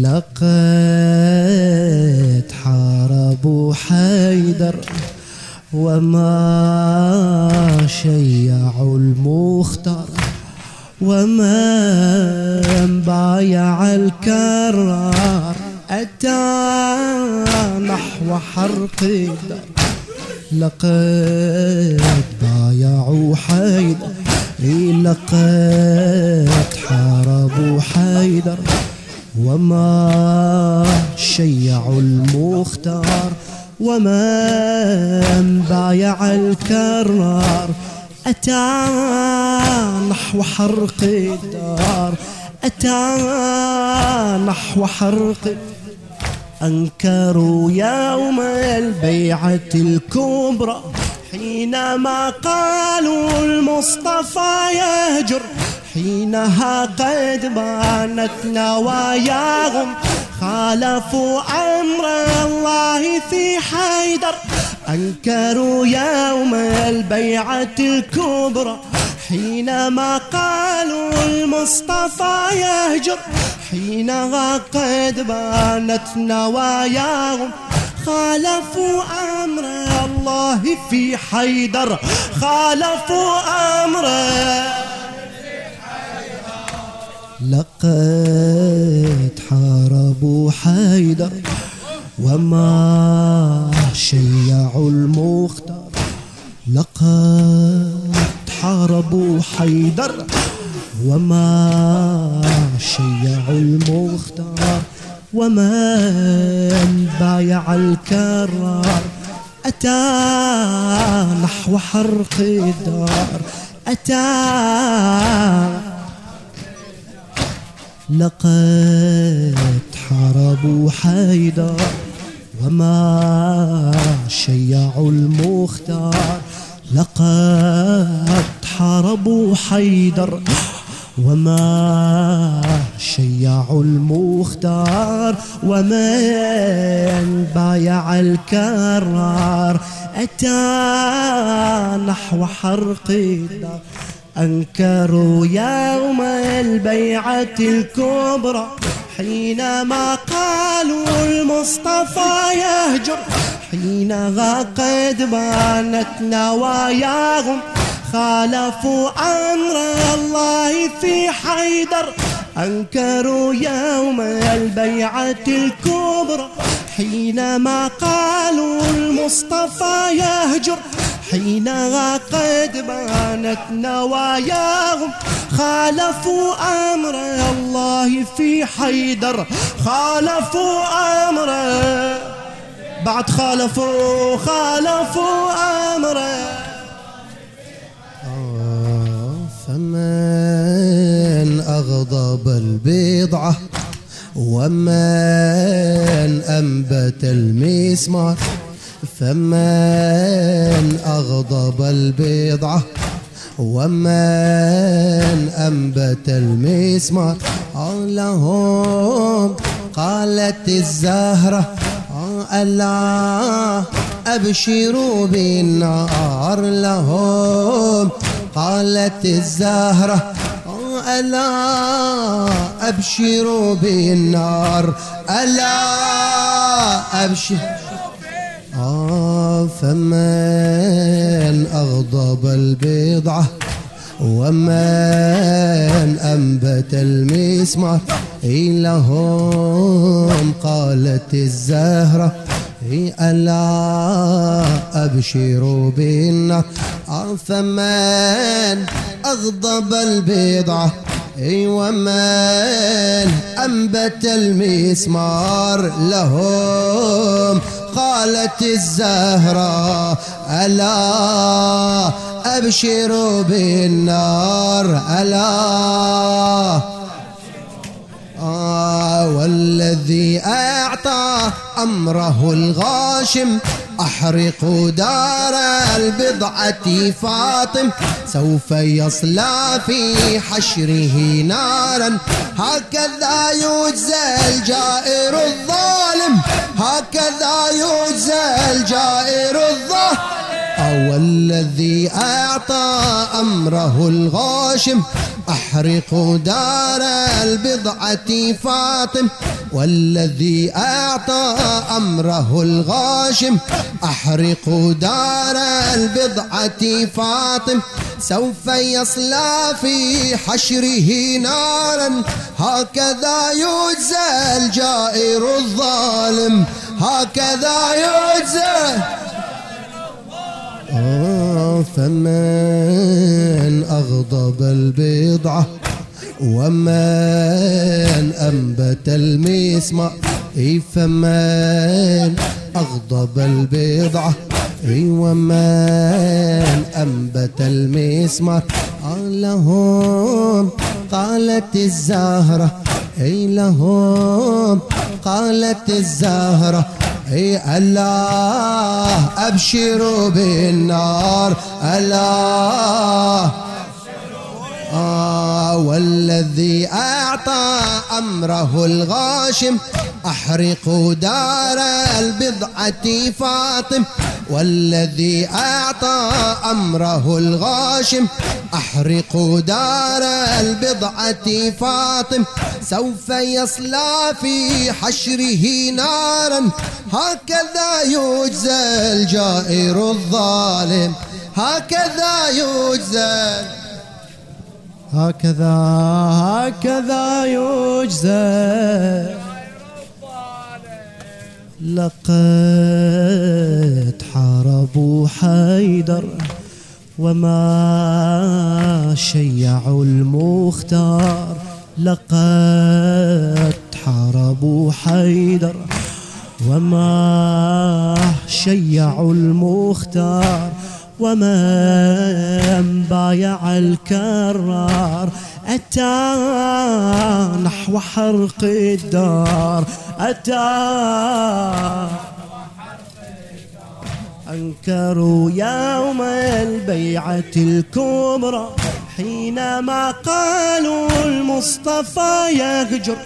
لقد حاربوا حيدر وما شيعوا المختار وما بايع الكرار. أتى نحو حرق الدار لقد بايعوا حيدر. لقد وما شيعوا المختار ومن بايع الكرار أتى نحو حرق الدار. أتى نحو حرق أنكروا يوم البيعة الكبرى. حينما قالوا المصطفى يهجر حينها قد بانت نواياهم خالفوا أمر الله في حيدر. أنكروا يوم البيعة الكبرى حينما قالوا المصطفى يهجر. حينها قد بانت نواياهم خالفوا أمر الله في حيدر. خالفوا أمره لقد حاربوا حيدر وما شيعوا المختار لقد حاربوا حيدر وما شيعوا المختار ومن بايع الكرار أتى نحو حرق الدار. أتى لقد حاربوا حيدر وما شيعوا المختار. لقد حاربوا حيدر وما شيعوا المختار. ومن بايع الكرار أتى نحو حرق الدار. أنكروا يوم البيعة الكبرى حينما قالوا المصطفى يهجر حينها قد بانت نواياهم خالفوا أمر الله في حيدر. أنكروا يوم البيعة الكبرى حينما قالوا المصطفى يهجر حينها قد بانت نواياهم. خالفوا أمر الله في حيدر. خالفوا أمره بعد خالفوا خالفوا أمره فمن أغضب البضعة ومن أنبت المسمار. فمن أغضب البضعة ومن أنبت المسمار لهم قالت الزهرة ألا أبشروا بالنار لهم. قالت الزهرة ألا أبشروا بالنار ألا أبشر فمن أغضب البضعة ومن أنبت المسمار لهم قالت الزهرة ألا أبشروا بالنار. فمن أغضب البضعة ومن أنبت المسمار لهم قالت الزهرة. ألا أبشروا بالنار. ألا آه والذي أعطى أمره الغاشم أحرق دار البضعة فاطم. سوف يصلى في حشره نارا. هكذا يجزى الجائر الظالم. هكذا يجزى والذي أعطى أمره الغاشم. أحرق دار البضعة فاطم. والذي أعطى أمره الغاشم. أحرق دار البضعة فاطم. سوف يصلى في حشره نارا. هكذا يجزى الجائر الظالم. هكذا يجزى فمن أغضب البضعة ومن أنبت المسمار إي فمن أغضب البضعة ومن أنبت المسمار لهم قالت الزهرة إي لهم قالت الزهرة إي الله أبشروا بالنار. الله آه والذي أعطى أمره الغاشم أحرق دار البضعة فاطم. والذي أعطى أمره الغاشم أحرق دار البضعة فاطم. سوف يصلى في حشره نارا هكذا يجزى الجائر الظالم. هكذا يجزى هكذا هكذا يجزى. لقد حاربوا حيدر وما شيعوا المختار. لقد حاربوا حيدر وما شيعوا المختار. ومن بايع الكرار أتى نحو حرق الدار أتى أنكروا يوم البيعة الكبرى حينما قالوا المصطفى يهجر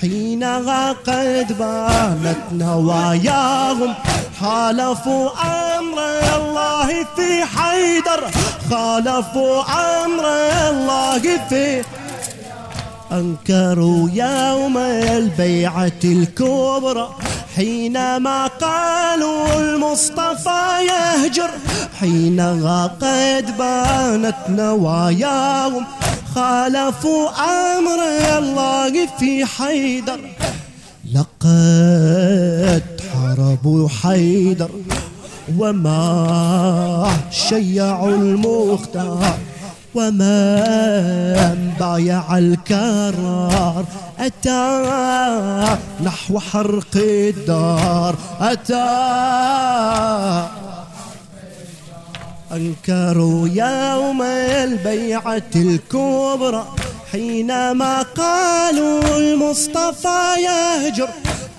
حينها قد بانت نواياهم خالفوا أمر الله في حيدر خالفوا أمر الله في أنكروا يوم البيعة الكبرى حينما قالوا المصطفى يهجر حينها قد بانت نواياهم خالفوا أمر الله في حيدر لقد حاربوا حيدر. وما شيعوا المختار ومن بايع الكرار. أتى نحو حرق الدار أتى أنكروا يوم البيعة الكبرى حينما قالوا المصطفى يهجر.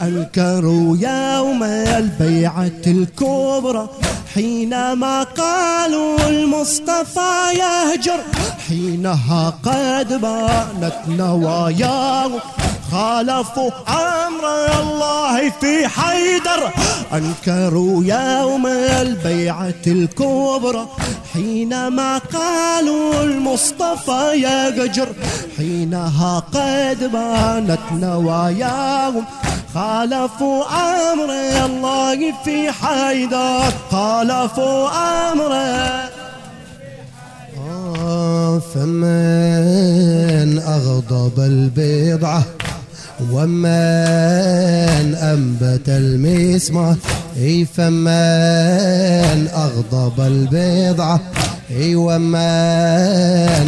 أنكروا يوم البيعة الكبرى حينما قالوا المصطفى يهجر حينها قد بانت نواياه. خالفوا أمر الله في حيدر أنكروا يوم البيعة الكبرى حينما قالوا المصطفى يهجر حينها قد بانت نواياهم خالفوا أمر الله في حيدر خالفوا آه فمن أغضب البضعة ومن أنبت المسمار. إي فمن أغضب البضعة اي ومن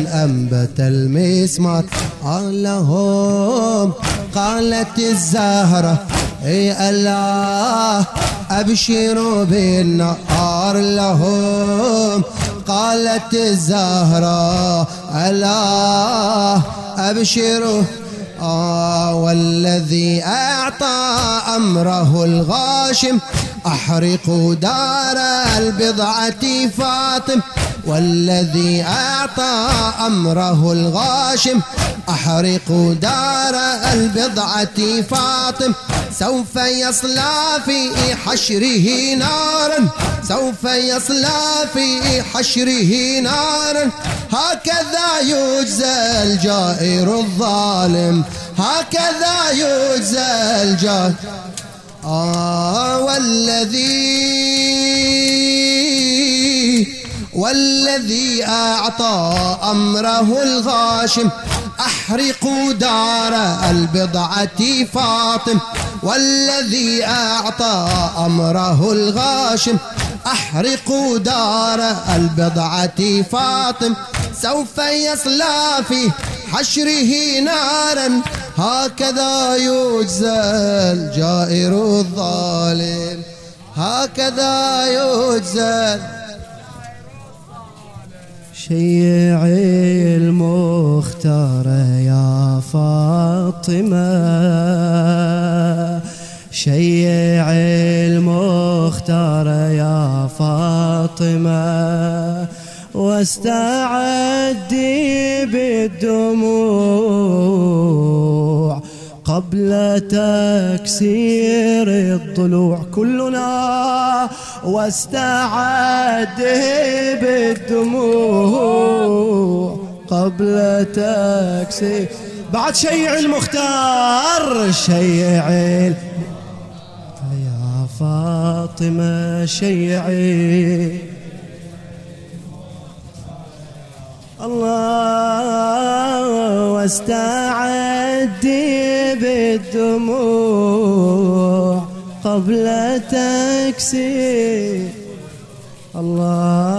أنبت المسمار. قال لهم قالت الزهرة إي الله أبشروا بالنار لهم قالت الزهرة الله أبشروا. آه والذي أعطى أمره الغاشم أحرق دار البضعة فاطم. والذي أعطى أمره الغاشم أحرق دار البضعة فاطم. سوف يصلى في حشره نارا سوف يصلى في حشره نارا. هكذا يجزى الجائر الظالم هكذا يجزى الجائر. آه والذي والذي أعطى أمره الغاشم أحرقوا دار البضعة فاطم. والذي أعطى أمره الغاشم أحرقوا دار البضعة فاطم. سوف يصلى في حشره نارا هكذا يجزى الجائر الظالم. هكذا يجزى شيعي المختار يا فاطمة. شيعي المختار يا فاطمة. واستعدي بالدموع قبل تكسير الضلوع كلنا واستعد بالدموع قبل تكسير. بعد شيع المختار شيع يا فاطمة شيعي الله واستعدي بالدموع قبل تكسير الله